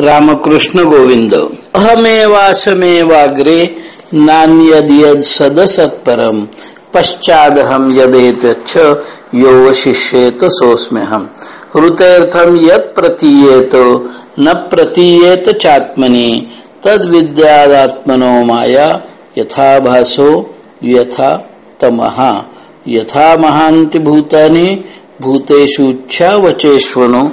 रामकृष्ण गोविंद। अहमेवासमेवाग्रे नान्यद्यद सदसत्परम। पश्चादहम यदेत यो शिष्येत सोस्म्यहम हृतर्थम यत प्रतीयेत न प्रतीयेत चात्मनि। तद विद्यादात्मनो माया यथाभासो यथा तमहा यथा महांती भूतानी भूतेषुच्छा वचेष्वनो।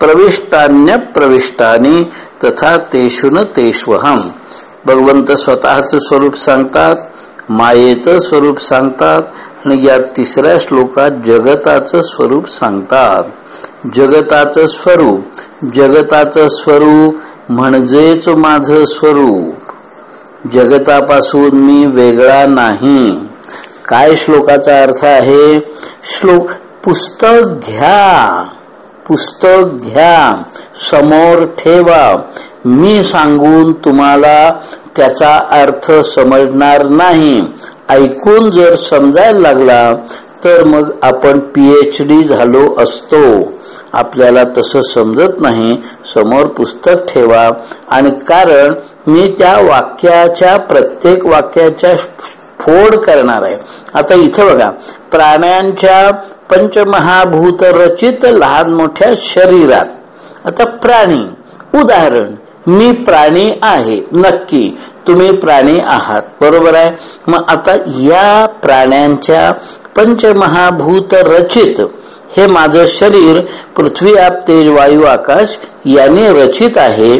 प्रविष्टान्य प्रविष्टानी तथा तेशुन तेष्वहम। भगवंत स्वतःच स्वरूप सांगतात मायेचं स्वरूप सांगतात आणि या तिसऱ्या श्लोकात जगताचं स्वरूप सांगतात। जगताचं स्वरूप जगताचं स्वरूप म्हणजेच माझं स्वरूप जगतापासून मी वेगळा नाही। काय श्लोकाचा अर्थ आहे? श्लोक पुस्तक घ्या। पुस्तक घ्या समोर ठेवा. मी सांगून तुम्हाला त्याचा अर्थ समजणार नाही. ऐकून जर समजायला लागला तर मग आपण पीएच डी झालो असतो. आपल्याला तसं समजत नाही. समोर पुस्तक ठेवा. आणि कारण मी त्या वाक्याच्या प्रत्येक वाक्याच्या फोड करणार आहे. आता इथं बघा प्राण्यांच्या पंचमहाभूत रचित लहान मोठ्या शरीरात. आता प्राणी उदाहरण मी प्राणी आहे नक्की तुम्ही प्राणी आहात बरोबर आहे? मग आता या प्राण्यांच्या पंचमहाभूत रचित हे माझं शरीर पृथ्वी आप तेज वायू आकाश याने रचित आहे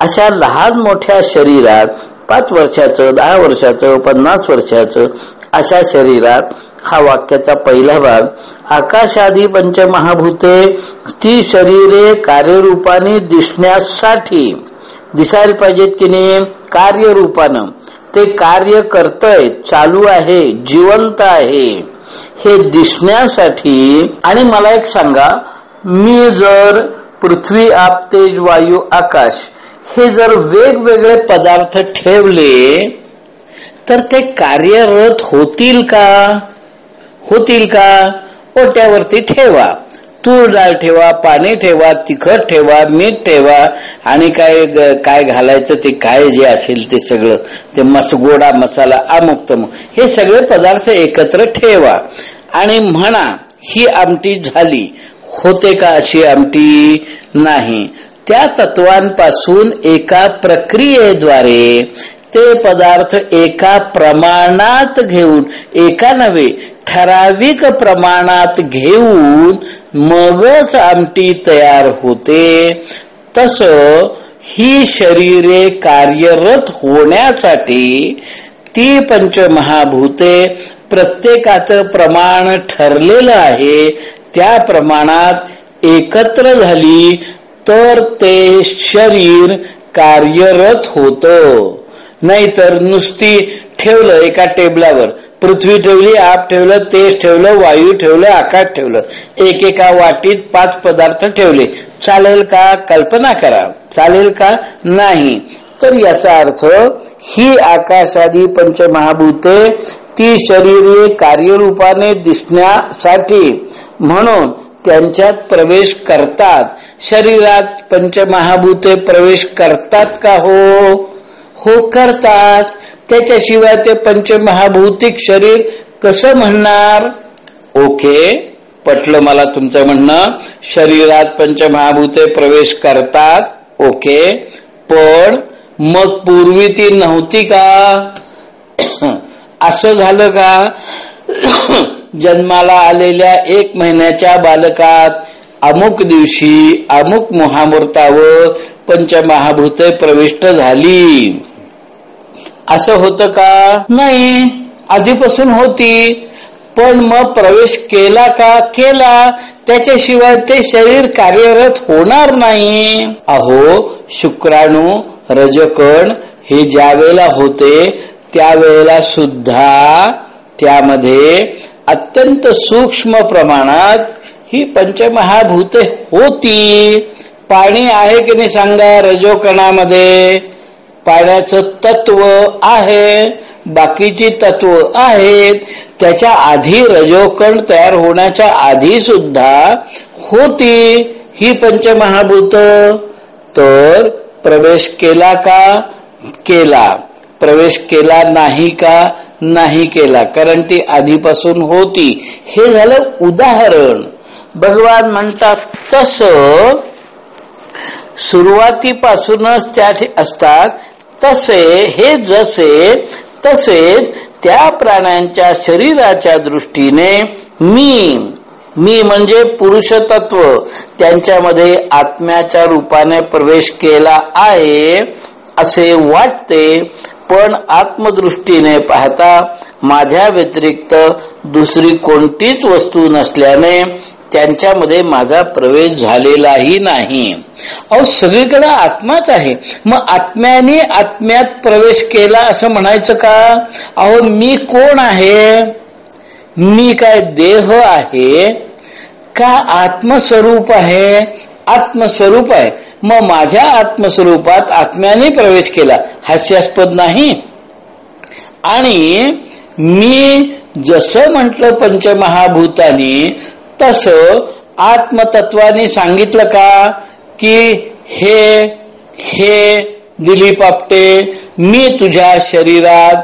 अशा लहान मोठ्या शरीरात पाच वर्षाचं दहा वर्षाचं पन्नास वर्षाचं अशा शरीरात हा वाक्याचा पहिला भाग आकाशादी पंचमहाभूते ती शरीरे कार्यरूपाने दिसण्यासाठी. दिसायला पाहिजेत की नाही? कार्यरूपानं. ते कार्य करतय चालू आहे जिवंत आहे. हे दिसण्यासाठी आणि मला एक सांगा मी जर पृथ्वी आप तेज वायू आकाश हे जर वेगवेगळे पदार्थ ठेवले तर ते कार्यरत होतील का? होतील का? ओट्यावरती ठेवा. तूर डाळ ठेवा पाणी ठेवा तिखट ठेवा मीठ ठेवा आणि काय काय घालायचं ते काय जे असेल ते सगळं ते मस गोडा मसाला अमुक तमुक हे सगळे पदार्थ एकत्र ठेवा. आणि म्हणा ही आमटी झाली. होते का अशी आमटी? नाही. त्या तत्वांपासून एका प्रक्रियेद्वारे ते पदार्थ एका प्रमाणात घेऊन एका नव्हे ठराविक प्रमाणात घेऊन मगच आमटी तयार होते. तस ही शरीरे कार्यरत होण्यासाठी ती पंचमहाभूते प्रत्येकाचं प्रमाण ठरलेलं आहे. त्या प्रमाणात एकत्र झाली तर ते शरीर कार्यरत होत. नाहीतर नुसती ठेवलं एका टेबलावर. पृथ्वी ठेवली आप ठेवलं तेज ठेवलं वायू ठेवलं आकाश ठेवलं. एकेका वाटीत पाच पदार्थ ठेवले. चालेल का? कल्पना करा. चालेल का? नाही. तर याचा अर्थ ही आकाशादी पंचमहाभूते ती शरीरे कार्यरूपाने दिसण्यासाठी म्हणून त्यांच्यात प्रवेश करतात. शरीरात पंचमहाभूते प्रवेश करतात का हो? हो करतात. त्याच्याशिवाय ते पंचमहाभौतिक शरीर कसं म्हणणार? ओके पटलं मला तुमचं म्हणणं. शरीरात पंचमहाभूते प्रवेश करतात. ओके पण मग पूर्वी ती नव्हती का? असं झालं का? जन्माला आलेल्या एक महिन्याच्या बालकात अमुक दिवशी अमुक महामूर्तावर पंचमहाभूते प्रविष्ट झाली. असं होतं का? नाही. आधीपासून होती. पण मग प्रवेश केला का? केला. त्याच्याशिवाय ते शरीर कार्यरत होणार नाही. अहो शुक्राणू रजकण हे ज्या वेळेला होते त्यावेळेला सुद्धा त्यामध्ये अत्यंत सूक्ष्म प्रमाणात ही पंचमहाभूते होती. पाणी आहे की नाही सांगा रजोकणामध्ये? पाण्याचं तत्व आहे. बाकीची तत्व आहेत. त्याच्या आधी रजोकण तयार होण्याच्या आधी सुद्धा होती ही पंचमहाभूत. तर प्रवेश केला का? केला. प्रवेश केला नाही का? नाही केला. कारण ती आधीपासून होती. हे झालं उदाहरण. भगवान म्हणतात तस सुरुवातीपासूनच त्या असतात तसे हे जसे तसेच त्या प्राण्यांच्या शरीराच्या दृष्टीने मी मी म्हणजे पुरुष तत्व त्यांच्यामध्ये आत्म्याच्या रूपाने प्रवेश केला आहे असे वाटते पण आत्मदृष्टीने पाहता माझ्या व्यतिरिक्त दुसरी कोणतीच वस्तू नसल्याने त्यांच्यामध्ये माझा प्रवेश झालेलाही नाही. अहो सगळीकडे आत्माच आहे. मग आत्म्याने आत्म्यात प्रवेश केला असं म्हणायचं का? अहो मी कोण आहे? मी काय देह आहे? का आत्मस्वरूप आहे? आत्मस्वरूप आहे. मग माझ्या आत्मस्वरूपात आत्म्याने प्रवेश केला. हास्यास्पद नाही. आणि मी जसं म्हटलं पंचमहाभूतानी तस आत्मतत्वाने सांगितलं का? की हे हे दिलीप आपटे मी तुझ्या शरीरात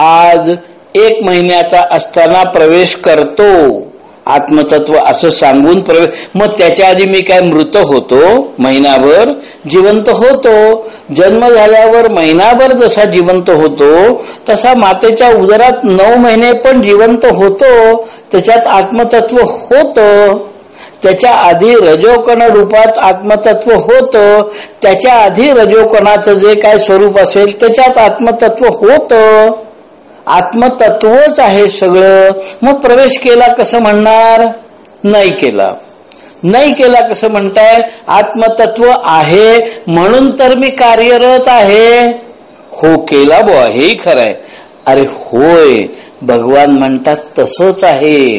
आज एक महिन्याचा असताना प्रवेश करतो. आत्मतत्व असं सांगून प्रवेश मग त्याच्या आधी मी काय मृत होतो? महिनाभर जिवंत होतो. जन्म झाल्यावर महिनाभर जसा जिवंत होतो तसा मातेच्या उदरात नऊ महिने पण जिवंत होतो. त्याच्यात आत्मतत्व होतं. त्याच्या आधी रजोकण रूपात आत्मतत्व होतं. त्याच्या आधी रजोकणाचं जे काय स्वरूप असेल त्याच्यात आत्मतत्व होतं. आत्मतत्वच आहे सगळं. मग प्रवेश केला कसं म्हणणार? नाही केला. नाही केला कसं म्हणताय? आत्मतत्व आहे म्हणून तर मी कार्यरत आहे. हो केला बुवा हेही खरंय. अरे होय भगवान म्हणतात तसंच आहे.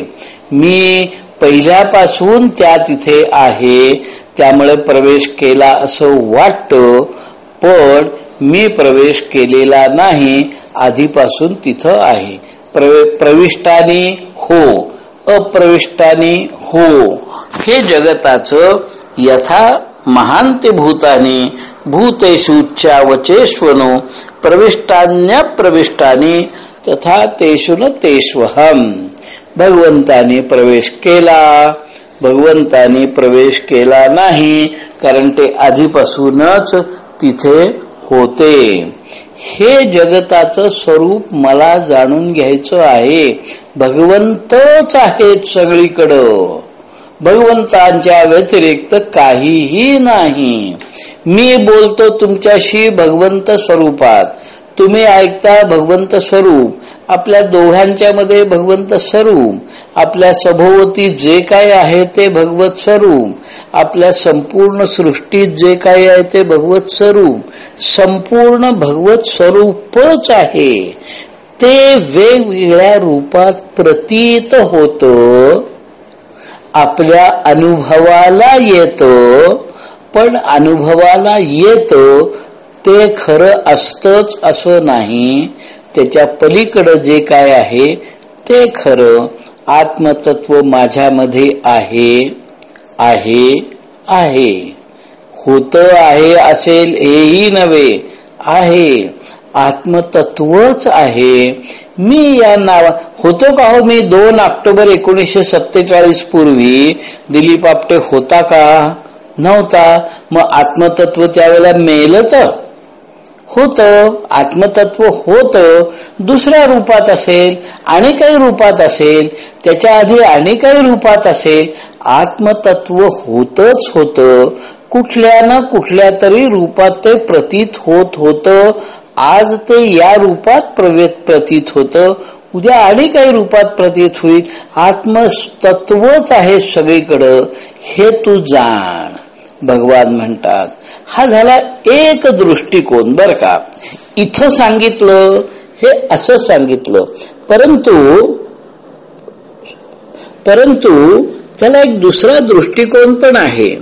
मी पहिल्यापासून त्या तिथे आहे त्यामुळे प्रवेश केला असं वाटतं पण मी प्रवेश केलेला नाही. आधीपासून तिथं आहे. प्रवे प्रविष्टाने हो अप्रविष्टाने हो. हे जगताचं यथा महांते भूतानी भूतेषुच्या वचेष्वनो प्रविष्टान्य प्रविष्टानी तथा तेषुन तेष्वहम. भगवंताने प्रवेश केला. भगवंताने प्रवेश केला नाही कारण ते आधीपासूनच तिथे होते. हे जगताचं स्वरूप मला जाणून घ्यायचं आहे. भगवंतच आहेत सगळीकडं. भगवंतांच्या व्यतिरिक्त काहीही नाही. मी बोलतो तुमच्याशी भगवंत स्वरूपात. तुम्ही ऐकता भगवंत स्वरूप. आपल्या दोघांच्या मध्ये भगवंत स्वरूप. आपल्या सभोवती जे काय आहे ते भगवत स्वरूप. आपल्या संपूर्ण सृष्टीत जे काही आहे ते भगवत स्वरूप संपूर्ण भगवत स्वरूपच आहे. ते वेगवेगळ्या रूपात प्रतीत होत आपल्या अनुभवाला येतो पण अनुभवाला येतो ते खरं असतच असं नाही. त्याच्या पलीकडं जे काय आहे ते खरं आत्मतत्व माझ्यामध्ये आहे. आहे आहे. होत आहे असेल हेही नव्हे आहे. आत्मतत्वच आहे. मी या नावा होतो का हो मी दोन ऑक्टोबर एकोणीसशे सत्तेचाळीस पूर्वी दिलीप आपटे होता का? नव्हता. मग आत्मतत्व त्यावेळेला मेलत? होत आत्मतत्व होत दुसऱ्या रूपात असेल आणि काही रूपात असेल त्याच्या आधी आणि काही रूपात असेल आत्मतत्व होतच होत. कुठल्या ना कुठल्या तरी रूपात ते प्रतीत होत होत. आज ते या रूपात प्रवेश प्रतीत होत. उद्या आणि काही रूपात प्रतीत होईल. आत्मतत्वच आहे सगळीकडं. हे तू जाण. भगवान म्हणतात. हा झाला एक दृष्टिकोन बर का? इथं सांगितलं हे असं सांगितलं. परंतु परंतु त्याला एक दुसरा दृष्टिकोन पण आहे.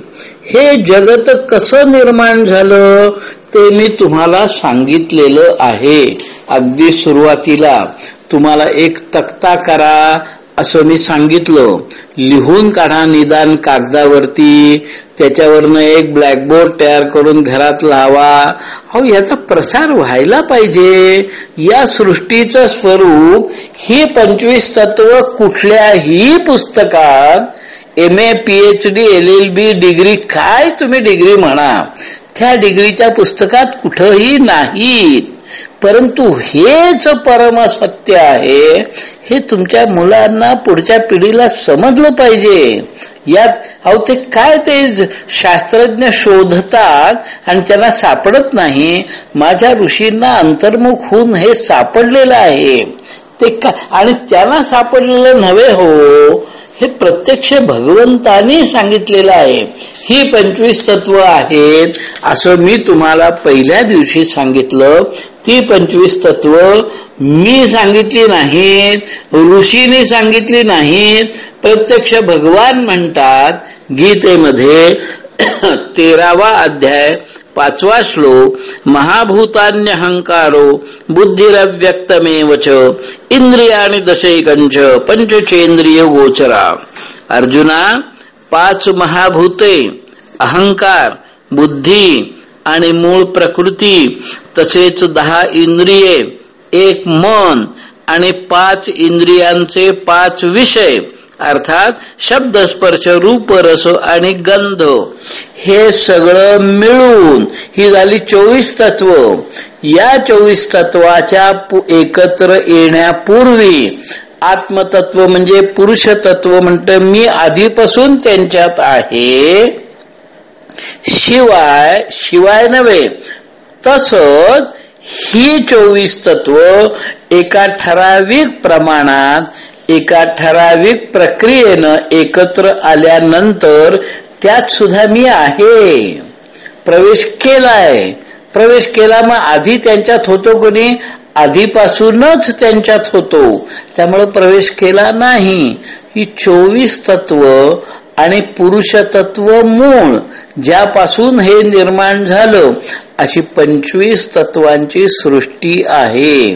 हे जगत कसं निर्माण झालं ते मी तुम्हाला सांगितलेलं आहे. अगदी सुरुवातीला तुम्हाला एक तक्ता करा असं मी सांगितलं. लिहून काढा निदान कागदावरती. त्याच्यावरनं एक ब्लॅकबोर्ड तयार करून घरात लावा. हो याचा प्रसार व्हायला पाहिजे. या सृष्टीचं स्वरूप हे पंचवीस तत्व कुठल्याही पुस्तकात M A P H D L L B degree काय तुम्ही डिग्री म्हणा त्या डिग्रीच्या पुस्तकात कुठंही नाही परंतु हेच परमसत्य आहे. हे तुमच्या मुलांना पुढच्या पिढीला समजलं पाहिजे. यात अहो ते काय ते शास्त्रज्ञ शोधतात आणि त्यांना सापडत नाही. माझ्या ऋषींना अंतर्मुख होऊन हे सापडलेलं आहे. ते का आणि त्यांना सापडलेलं नव्हे हो. हे प्रत्यक्ष भगवंतानी सांगितलेलं आहे. ही पंचवीस तत्व आहेत. असं मी तुम्हाला पहिल्या दिवशी सांगितलं. ती पंचवीस तत्व मी सांगितली नाहीत ऋषीने सांगितली नाहीत. प्रत्यक्ष भगवान म्हणतात गीतेमध्ये तेरावा अध्याय पाचवा श्लोक महाभूतान्यहंकारो बुद्धिरव्यक्तमेवच इंद्रियाणी दशैकंच पंचचेंद्रिय गोचरा अर्जुना पाच महाभूते अहंकार बुद्धी आणि मूळ प्रकृती तसेच दहा इंद्रिये एक मन आणि पाच इंद्रियांचे पाच विषय अर्थात शब्द स्पर्श रूप रस आणि गंध हे सगळं मिळून ही झाली चोवीस तत्व. या चोवीस तत्वाच्या एकत्र येण्यापूर्वी आत्मतत्व म्हणजे पुरुष तत्व म्हणत मी आधीपासून त्यांच्यात आहे. शिवाय शिवाय नव्हे तसच ही चोवीस तत्व एका ठराविक प्रमाणात एका ठराविक प्रक्रियेनं एकत्र आल्यानंतर त्यात सुद्धा मी आहे. प्रवेश केलाय. प्रवेश केला मग आधी त्यांच्यात होतो कोणी? आधीपासूनच त्यांच्यात होतो. त्यामुळे प्रवेश केला नाही. ही चोवीस तत्व आणि पुरुष तत्व मूळ ज्यापासून हे निर्माण झालं अशी पंचवीस तत्वांची सृष्टी आहे.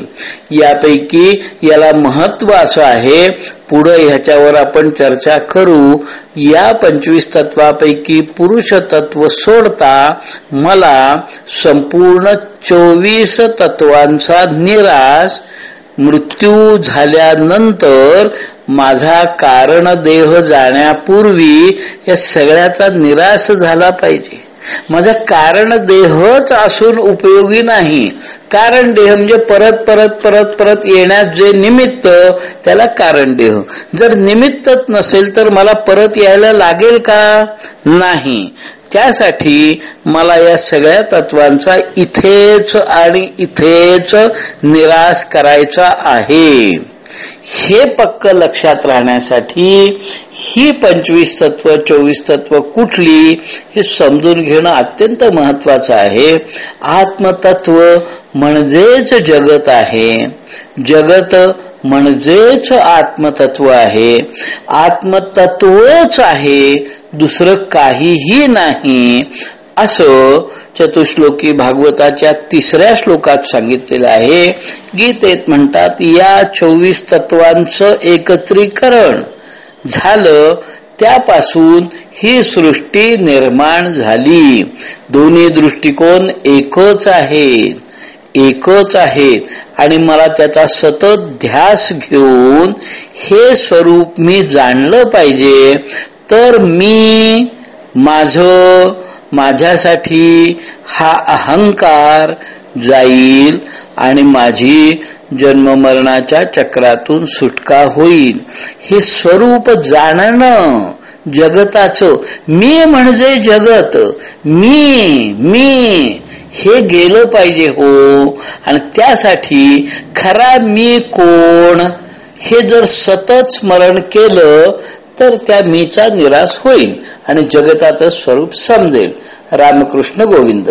यापैकी याला महत्त्व असं आहे पुढं ह्याच्यावर आपण चर्चा करू. या पंचवीस तत्वापैकी पुरुष तत्व सोडता मला संपूर्ण चोवीस तत्वांचा निराश मृत्यू झाल्यानंतर माझा कारण देह जाण्यापूर्वी या सगळ्याचा निराश झाला पाहिजे. माझा कारण देहच असून उपयोगी नाही. कारण देह म्हणजे परत परत परत परत येण्यात जे निमित्त त्याला कारण देह. जर निमित्तच नसेल तर मला परत यायला लागेल का? नाही. त्यासाठी मला या सगळ्या तत्वांचा इथेच आणि इथेच निराश करायचा आहे. हे पक्क लक्षात राहण्यासाठी ही पंचवीस तत्व चोवीस तत्व कुठली हे समजून घेणं अत्यंत महत्वाचं आहे. आत्मतत्व म्हणजेच जगत आहे. जगत म्हणजेच आत्मतत्व आहे. आत्मतत्वच आहे दुसरं काहीही नाही. असं चतुश्लोकी भागवताच्या तिसऱ्या श्लोकात सांगितलेलं आहे. गीतेत म्हणतात या चोवीस तत्वांचं एकत्रीकरण झालं त्यापासून ही सृष्टी निर्माण झाली. दोन्ही दृष्टिकोन एकच आहे एकच आहे आणि मला त्याचा सतत ध्यास घेऊन हे स्वरूप मी जाणलं पाहिजे तर मी माझं माझ्यासाठी हा अहंकार जाईल आणि माझी जन्ममरणाच्या चक्रातून सुटका होईल. हे स्वरूप जाणणं जगताचं. मी म्हणजे जगत. मी मी हे गेलं पाहिजे हो. आणि त्यासाठी खरा मी कोण? हे जर सतत स्मरण केलं तर त्या मीचा निराश होईल आणि जगताचं स्वरूप समजेल. रामकृष्ण गोविंद.